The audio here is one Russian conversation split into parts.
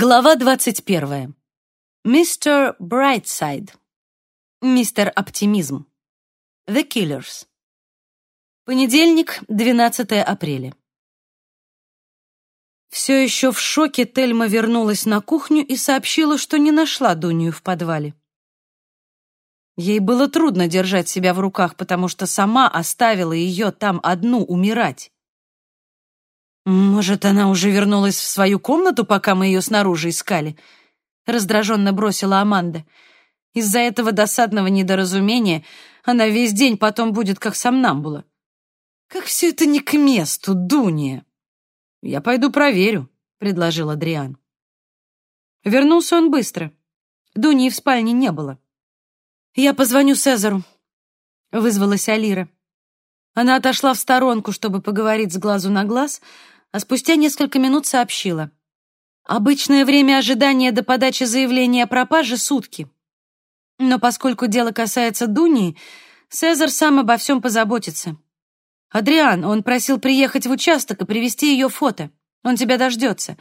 Глава 21. Мистер Брайтсайд. Мистер Оптимизм. The Killers. Понедельник, 12 апреля. Все еще в шоке Тельма вернулась на кухню и сообщила, что не нашла Дунью в подвале. Ей было трудно держать себя в руках, потому что сама оставила ее там одну умирать. «Может, она уже вернулась в свою комнату, пока мы ее снаружи искали?» — раздраженно бросила Аманда. «Из-за этого досадного недоразумения она весь день потом будет как сомнамбула». «Как все это не к месту, Дуния!» «Я пойду проверю», — предложил Адриан. Вернулся он быстро. Дуни в спальне не было. «Я позвоню Цезару», — вызвалась Алира. Она отошла в сторонку, чтобы поговорить с глазу на глаз, а спустя несколько минут сообщила. Обычное время ожидания до подачи заявления о пропаже — сутки. Но поскольку дело касается Дуни, Цезарь сам обо всем позаботится. Адриан, он просил приехать в участок и привезти ее фото. Он тебя дождется.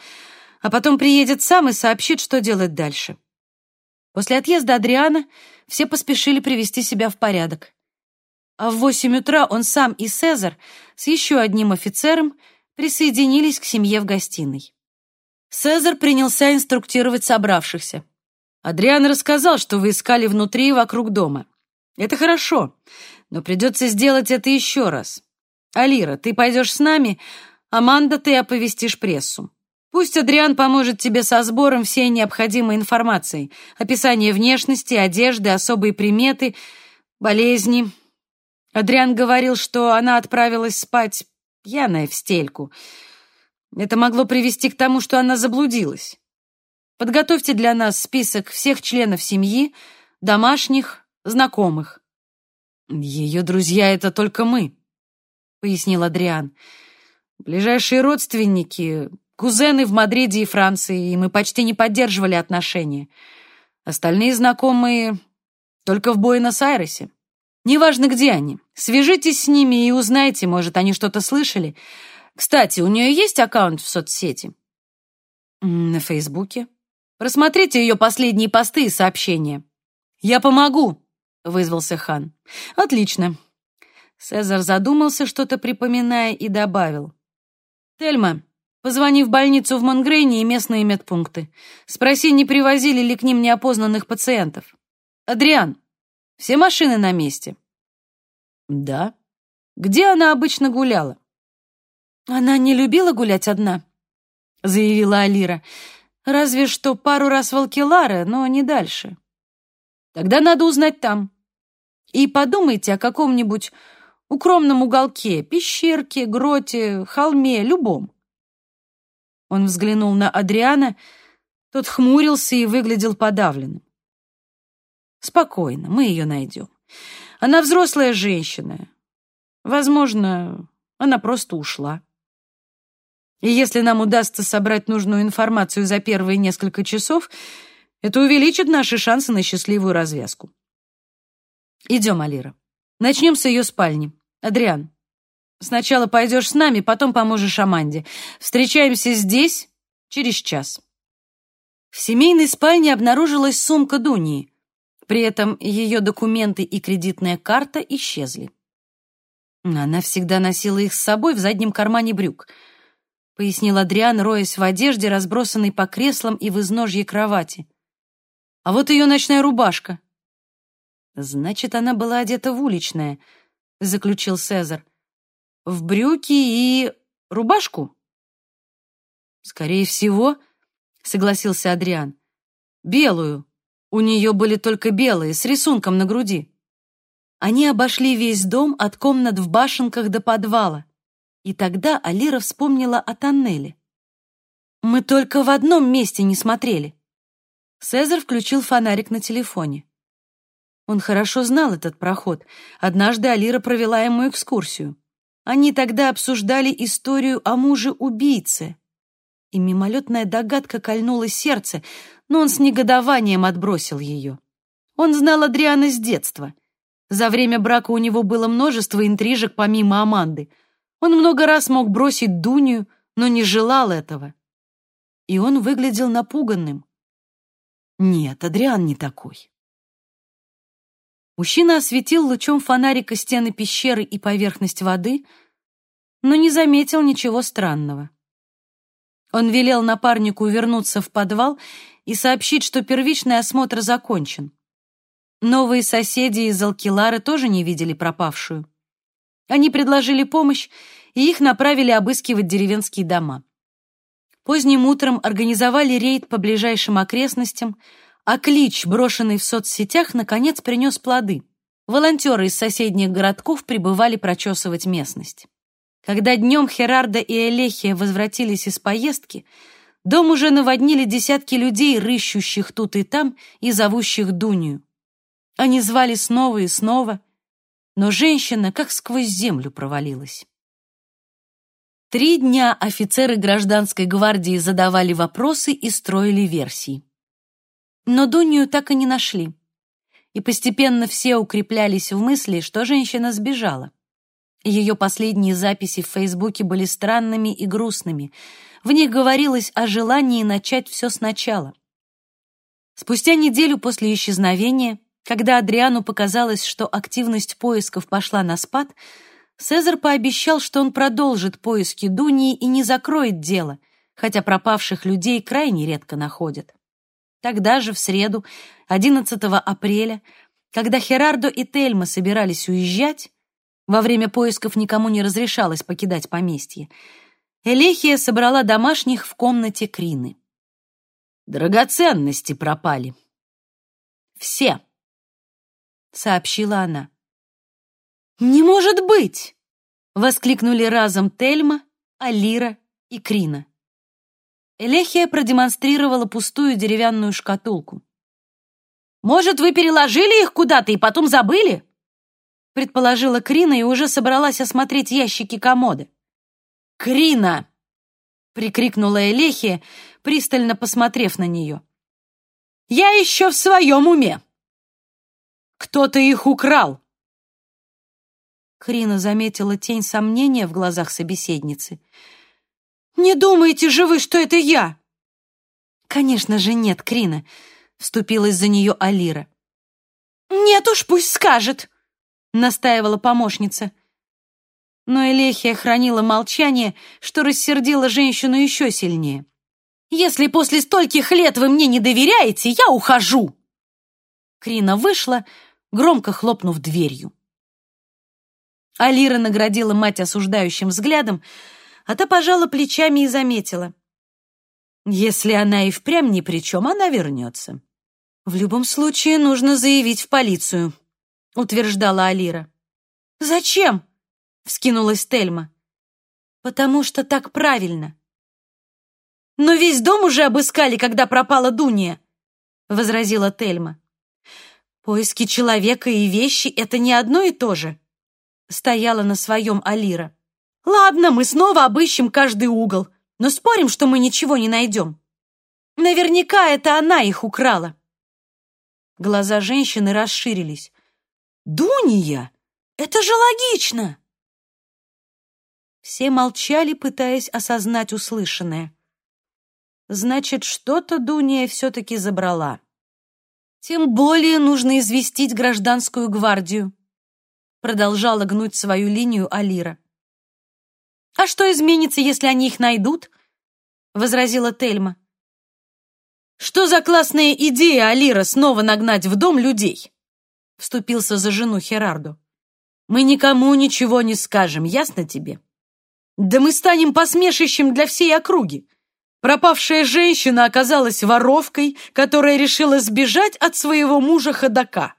А потом приедет сам и сообщит, что делать дальше. После отъезда Адриана все поспешили привести себя в порядок. А в восемь утра он сам и Цезарь с еще одним офицером — присоединились к семье в гостиной. Цезарь принялся инструктировать собравшихся. «Адриан рассказал, что вы искали внутри и вокруг дома. Это хорошо, но придется сделать это еще раз. Алира, ты пойдешь с нами, Аманда, ты оповестишь прессу. Пусть Адриан поможет тебе со сбором всей необходимой информации, описание внешности, одежды, особые приметы, болезни. Адриан говорил, что она отправилась спать пьяная в стельку. Это могло привести к тому, что она заблудилась. Подготовьте для нас список всех членов семьи, домашних, знакомых. Ее друзья — это только мы, — пояснил Адриан. Ближайшие родственники, кузены в Мадриде и Франции, и мы почти не поддерживали отношения. Остальные знакомые только в Буэнос-Айресе. Неважно, где они. Свяжитесь с ними и узнайте, может, они что-то слышали. Кстати, у нее есть аккаунт в соцсети? На Фейсбуке. Просмотрите ее последние посты и сообщения. Я помогу, вызвался хан. Отлично. Цезарь задумался, что-то припоминая, и добавил. Тельма, позвони в больницу в Монгрейне и местные медпункты. Спроси, не привозили ли к ним неопознанных пациентов. Адриан, все машины на месте?» «Да». «Где она обычно гуляла?» «Она не любила гулять одна», — заявила Алира. «Разве что пару раз в Алкеларе, но не дальше. Тогда надо узнать там. И подумайте о каком-нибудь укромном уголке, пещерке, гроте, холме, любом». Он взглянул на Адриана, тот хмурился и выглядел подавленным. Спокойно, мы ее найдем. Она взрослая женщина. Возможно, она просто ушла. И если нам удастся собрать нужную информацию за первые несколько часов, это увеличит наши шансы на счастливую развязку. Идем, Алира. Начнем с ее спальни. Адриан, сначала пойдешь с нами, потом поможешь Аманде. Встречаемся здесь через час. В семейной спальне обнаружилась сумка Дунии — при этом ее документы и кредитная карта исчезли. Она всегда носила их с собой в заднем кармане брюк, пояснил Адриан, роясь в одежде, разбросанной по креслам и в изножье кровати. А вот ее ночная рубашка. Значит, она была одета в уличное, заключил Цезарь. В брюки и рубашку? Скорее всего, согласился Адриан. Белую, у нее были только белые, с рисунком на груди. Они обошли весь дом от комнат в башенках до подвала. И тогда Алира вспомнила о тоннеле. «Мы только в одном месте не смотрели». Цезарь включил фонарик на телефоне. Он хорошо знал этот проход. Однажды Алира провела ему экскурсию. Они тогда обсуждали историю о муже-убийце. И мимолетная догадка кольнула сердце, но он с негодованием отбросил ее. Он знал Адриана с детства. За время брака у него было множество интрижек помимо Аманды. Он много раз мог бросить Дунью, но не желал этого. и он выглядел напуганным. Нет, Адриан не такой. Мужчина осветил лучом фонарика стены пещеры и поверхность воды, но не заметил ничего странного. Он велел напарнику вернуться в подвал и сообщить, что первичный осмотр закончен. Новые соседи из Алкилары тоже не видели пропавшую. Они предложили помощь, и их направили обыскивать деревенские дома. Поздним утром организовали рейд по ближайшим окрестностям, а клич, брошенный в соцсетях, наконец принес плоды. Волонтеры из соседних городков прибывали прочесывать местность. Когда днем Херарда и Элехия возвратились из поездки, дом уже наводнили десятки людей, рыщущих тут и там и зовущих Дунью. Они звали снова и снова, но женщина как сквозь землю провалилась. Три дня офицеры гражданской гвардии задавали вопросы и строили версии. Но Дунью так и не нашли. И постепенно все укреплялись в мысли, что женщина сбежала. Ее последние записи в Фейсбуке были странными и грустными. В них говорилось о желании начать все сначала. Спустя неделю после исчезновения, когда Адриану показалось, что активность поисков пошла на спад, Цезарь пообещал, что он продолжит поиски Дунии и не закроет дело, хотя пропавших людей крайне редко находят. Тогда же, в среду, 11 апреля, когда Херардо и Тельма собирались уезжать, во время поисков никому не разрешалось покидать поместье, Элехия собрала домашних в комнате Крины. «Драгоценности пропали». «Все», — сообщила она. «Не может быть!» — воскликнули разом Тельма, Алира и Крина. Элехия продемонстрировала пустую деревянную шкатулку. «Может, вы переложили их куда-то и потом забыли?» Предположила Крина и уже собралась осмотреть ящики комода. «Крина!» — прикрикнула Элехия, пристально посмотрев на нее. «Я еще в своем уме! Кто-то их украл!» Крина заметила тень сомнения в глазах собеседницы. «Не думаете же вы, что это я?» «Конечно же нет, Крина», — вступилась за нее Алира. «Нет уж, пусть скажет», — настаивала помощница. Но Элехия хранила молчание, что рассердило женщину еще сильнее. «Если после стольких лет вы мне не доверяете, я ухожу!» Крина вышла, громко хлопнув дверью. Алира наградила мать осуждающим взглядом, а та пожала плечами и заметила. Если она и впрямь ни при чем, она вернется. В любом случае нужно заявить в полицию, утверждала Алира. Зачем? вскинулась Тельма. Потому что так правильно. Но весь дом уже обыскали, когда пропала Дуния, возразила Тельма. Поиски человека и вещи это не одно и то же стояла на своем Алира. «Ладно, мы снова обыщем каждый угол, но спорим, что мы ничего не найдем. Наверняка это она их украла». Глаза женщины расширились. «Дуния! Это же логично!» Все молчали, пытаясь осознать услышанное. Значит, что-то Дуния все-таки забрала. Тем более нужно известить гражданскую гвардию продолжала гнуть свою линию Алира. «А что изменится, если они их найдут?» — возразила Тельма. «Что за классная идея, Алира, снова нагнать в дом людей?» — вступился за жену Херарду. «Мы никому ничего не скажем, ясно тебе? Да мы станем посмешищем для всей округи. Пропавшая женщина оказалась воровкой, которая решила сбежать от своего мужа ходока.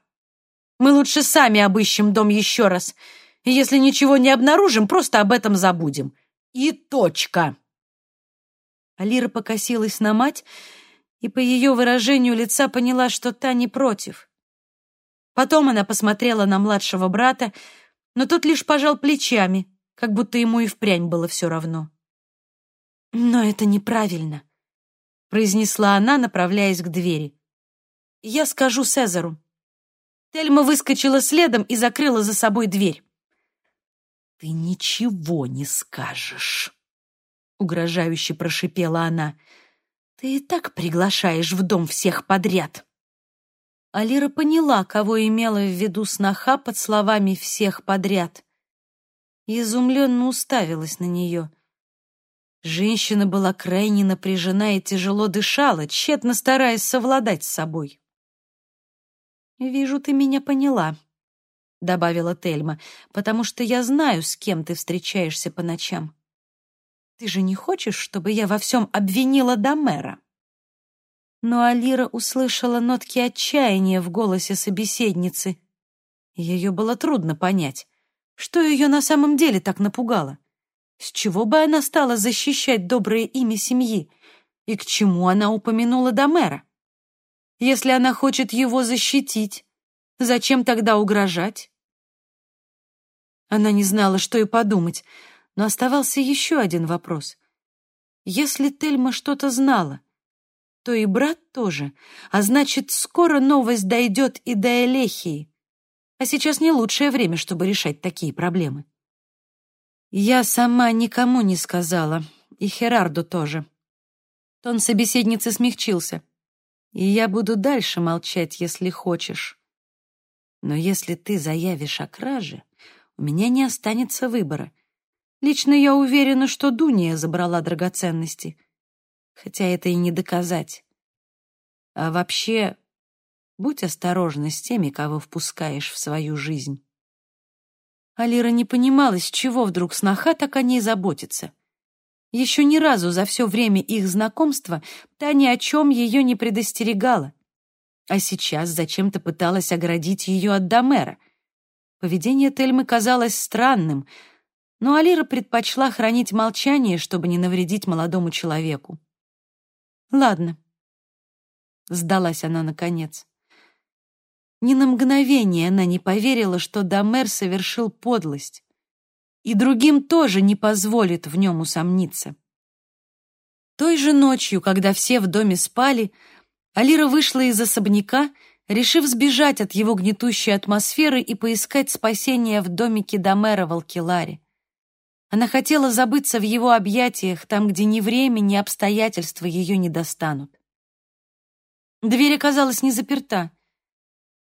Мы лучше сами обыщем дом еще раз. И если ничего не обнаружим, просто об этом забудем. И точка. Алира покосилась на мать и по ее выражению лица поняла, что та не против. Потом она посмотрела на младшего брата, но тот лишь пожал плечами, как будто ему и впрямь было все равно. «Но это неправильно», — произнесла она, направляясь к двери. «Я скажу Цезару». Тельма выскочила следом и закрыла за собой дверь. «Ты ничего не скажешь», — угрожающе прошипела она. Ты и так приглашаешь в дом всех подряд. Алира поняла, кого имела в виду сноха под словами «всех подряд». Изумленно уставилась на нее. Женщина была крайне напряжена и тяжело дышала, тщетно стараясь совладать с собой. «Вижу, ты меня поняла», — добавила Тельма, «потому что я знаю, с кем ты встречаешься по ночам. Ты же не хочешь, чтобы я во всем обвинила Домера?» Но Алира услышала нотки отчаяния в голосе собеседницы. Ее было трудно понять, что ее на самом деле так напугало. С чего бы она стала защищать доброе имя семьи? И к чему она упомянула Домера? Если она хочет его защитить, зачем тогда угрожать? Она не знала, что и подумать, но оставался еще один вопрос. Если Тельма что-то знала, то и брат тоже, а значит, скоро новость дойдет и до Элехии. А сейчас не лучшее время, чтобы решать такие проблемы. Я сама никому не сказала, и Херарду тоже. Тон собеседницы смягчился. И я буду дальше молчать, если хочешь. Но если ты заявишь о краже, у меня не останется выбора. Лично я уверена, что Дуния забрала драгоценности. Хотя это и не доказать. А вообще, будь осторожна с теми, кого впускаешь в свою жизнь. Алира не понимала, с чего вдруг сноха так о ней заботится. Еще ни разу за все время их знакомства та ни о чем ее не предостерегала. А сейчас зачем-то пыталась оградить ее от Домера. Поведение Тельмы казалось странным, но Алира предпочла хранить молчание, чтобы не навредить молодому человеку. «Ладно», — сдалась она наконец. Ни на мгновение она не поверила, что Домер совершил подлость и другим тоже не позволит в нем усомниться. Той же ночью, когда все в доме спали, Алира вышла из особняка, решив сбежать от его гнетущей атмосферы и поискать спасения в домике Домера в Алкеларе. Она хотела забыться в его объятиях, там, где ни время, ни обстоятельства ее не достанут. Дверь оказалась не заперта.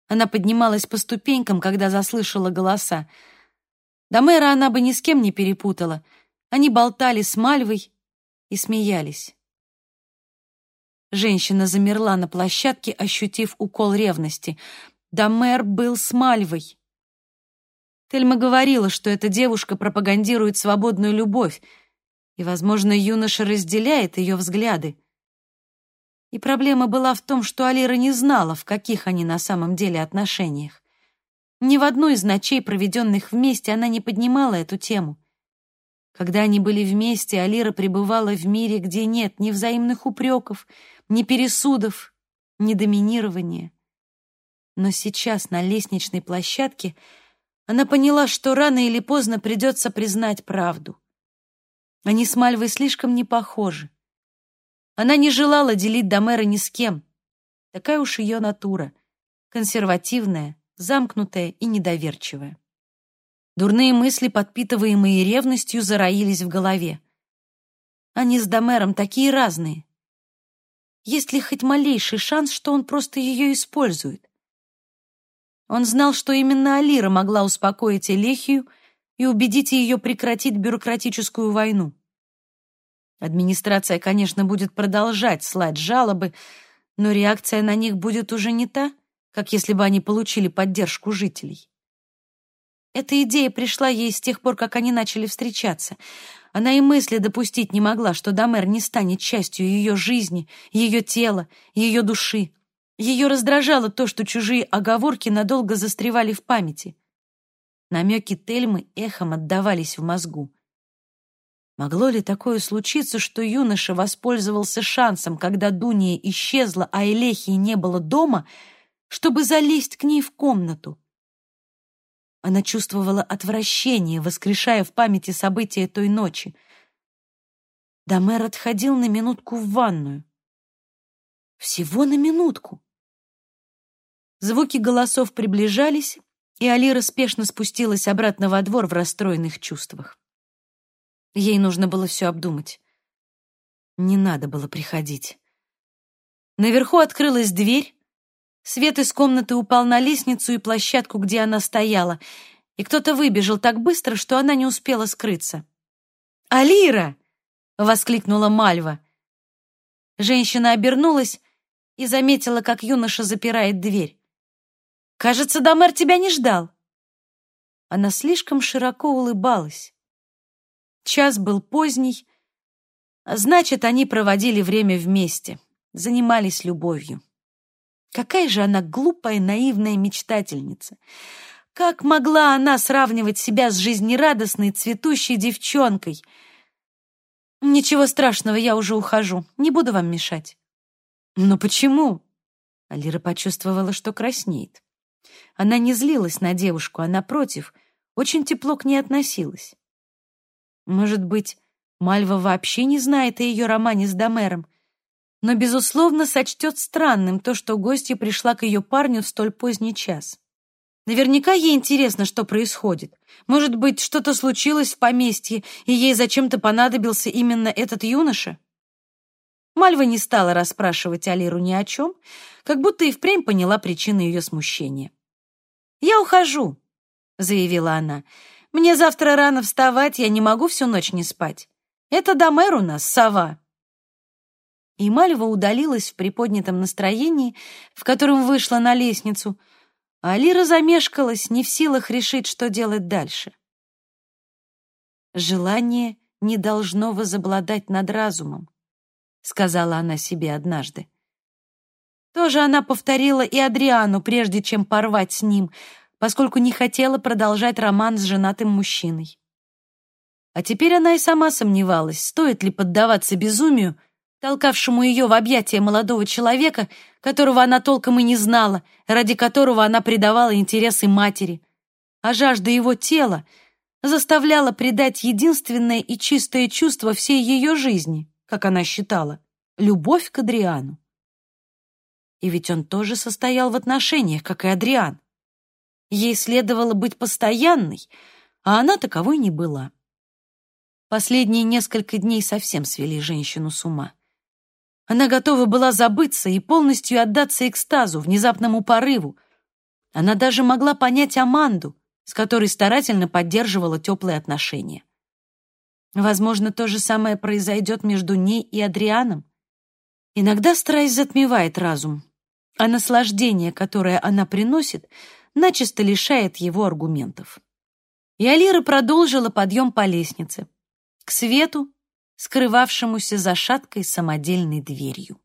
Она поднималась по ступенькам, когда заслышала голоса — до мэра она бы ни с кем не перепутала. Они болтали с Мальвой и смеялись. Женщина замерла на площадке, ощутив укол ревности. Да мэр был с Мальвой. Тельма говорила, что эта девушка пропагандирует свободную любовь, и, возможно, юноша разделяет ее взгляды. И проблема была в том, что Алира не знала, в каких они на самом деле отношениях. Ни в одну из ночей, проведенных вместе, она не поднимала эту тему. Когда они были вместе, Алира пребывала в мире, где нет ни взаимных упреков, ни пересудов, ни доминирования. Но сейчас на лестничной площадке она поняла, что рано или поздно придется признать правду. Они с Мальвой слишком не похожи. Она не желала делить Домера ни с кем. Такая уж ее натура, консервативная, замкнутая и недоверчивая. Дурные мысли, подпитываемые ревностью, зароились в голове. Они с Домером такие разные. Есть ли хоть малейший шанс, что он просто ее использует? Он знал, что именно Алира могла успокоить Элехию и убедить ее прекратить бюрократическую войну. Администрация, конечно, будет продолжать слать жалобы, но реакция на них будет уже не та — как если бы они получили поддержку жителей. Эта идея пришла ей с тех пор, как они начали встречаться. Она и мысли допустить не могла, что Домер не станет частью ее жизни, ее тела, ее души. Ее раздражало то, что чужие оговорки надолго застревали в памяти. Намеки Тельмы эхом отдавались в мозгу. Могло ли такое случиться, что юноша воспользовался шансом, когда Дуния исчезла, а Элехии не было дома — чтобы залезть к ней в комнату. Она чувствовала отвращение, воскрешая в памяти события той ночи. Домер отходил на минутку в ванную. Всего на минутку. Звуки голосов приближались, и Алира спешно спустилась обратно во двор в расстроенных чувствах. Ей нужно было все обдумать. Не надо было приходить. Наверху открылась дверь. Свет из комнаты упал на лестницу и площадку, где она стояла, и кто-то выбежал так быстро, что она не успела скрыться. «Алира!» — воскликнула Мальва. Женщина обернулась и заметила, как юноша запирает дверь. «Кажется, Дамер тебя не ждал». Она слишком широко улыбалась. Час был поздний, а значит, они проводили время вместе, занимались любовью. Какая же она глупая, наивная мечтательница! Как могла она сравнивать себя с жизнерадостной, цветущей девчонкой? Ничего страшного, я уже ухожу, не буду вам мешать. Но почему? Алира почувствовала, что краснеет. Она не злилась на девушку, а, напротив, очень тепло к ней относилась. Может быть, Мальва вообще не знает о ее романе с Домером, но, безусловно, сочтет странным то, что гостья пришла к ее парню в столь поздний час. Наверняка ей интересно, что происходит. Может быть, что-то случилось в поместье, и ей зачем-то понадобился именно этот юноша? Мальва не стала расспрашивать Алиру ни о чем, как будто и впрямь поняла причину ее смущения. «Я ухожу», — заявила она. Мне завтра рано вставать, я не могу всю ночь не спать. Это Домер у нас, сова». И Мальва удалилась в приподнятом настроении, в котором вышла на лестницу, а Алира замешкалась, не в силах решить, что делать дальше. «Желание не должно возобладать над разумом», — сказала она себе однажды. Тоже она повторила и Адриану, прежде чем порвать с ним, поскольку не хотела продолжать роман с женатым мужчиной. А теперь она и сама сомневалась, стоит ли поддаваться безумию, толкавшему ее в объятия молодого человека, которого она толком и не знала, ради которого она предавала интересы матери. А жажда его тела заставляла предать единственное и чистое чувство всей ее жизни, как она считала, любовь к Адриану. И ведь он тоже состоял в отношениях, как и Адриан. Ей следовало быть постоянной, а она таковой не была. Последние несколько дней совсем свели женщину с ума. Она готова была забыться и полностью отдаться экстазу, внезапному порыву. Она даже могла понять Аманду, с которой старательно поддерживала теплые отношения. Возможно, то же самое произойдет между ней и Адрианом. Иногда страсть затмевает разум, а наслаждение, которое она приносит, начисто лишает его аргументов. И Алира продолжила подъем по лестнице, к свету, скрывавшемуся за шаткой самодельной дверью.